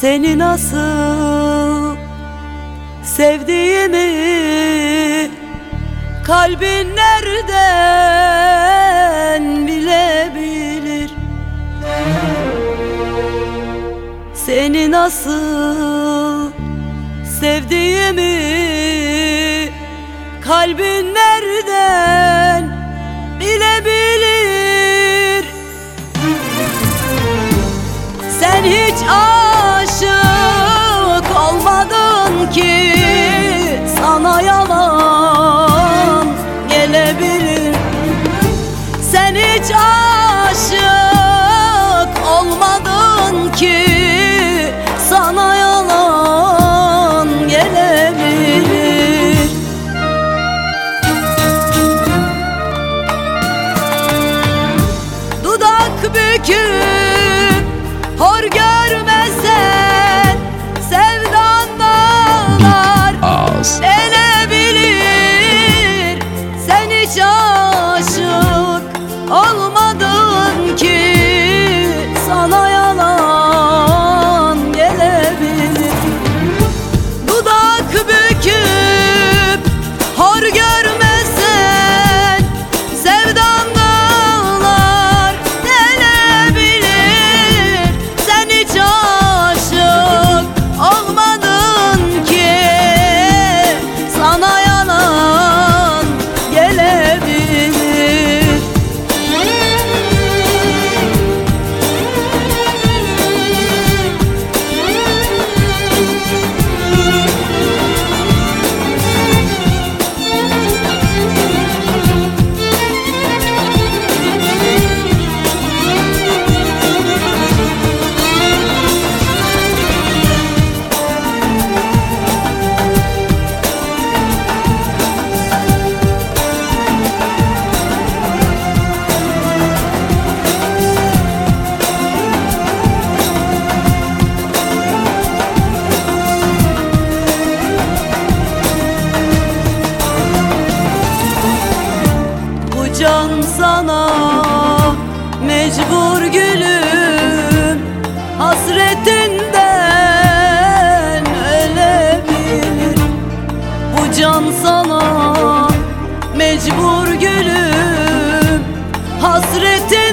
Seni nasıl sevdiğimi Kalbin nereden bilebilir? Seni nasıl sevdiğimi Kalbin nereden bilebilir? Sen hiç ağlamıyorsun you mecbur gülüm Hasretinden ölebilir. Bu can sana mecbur gülüm Hasretin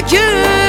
dökül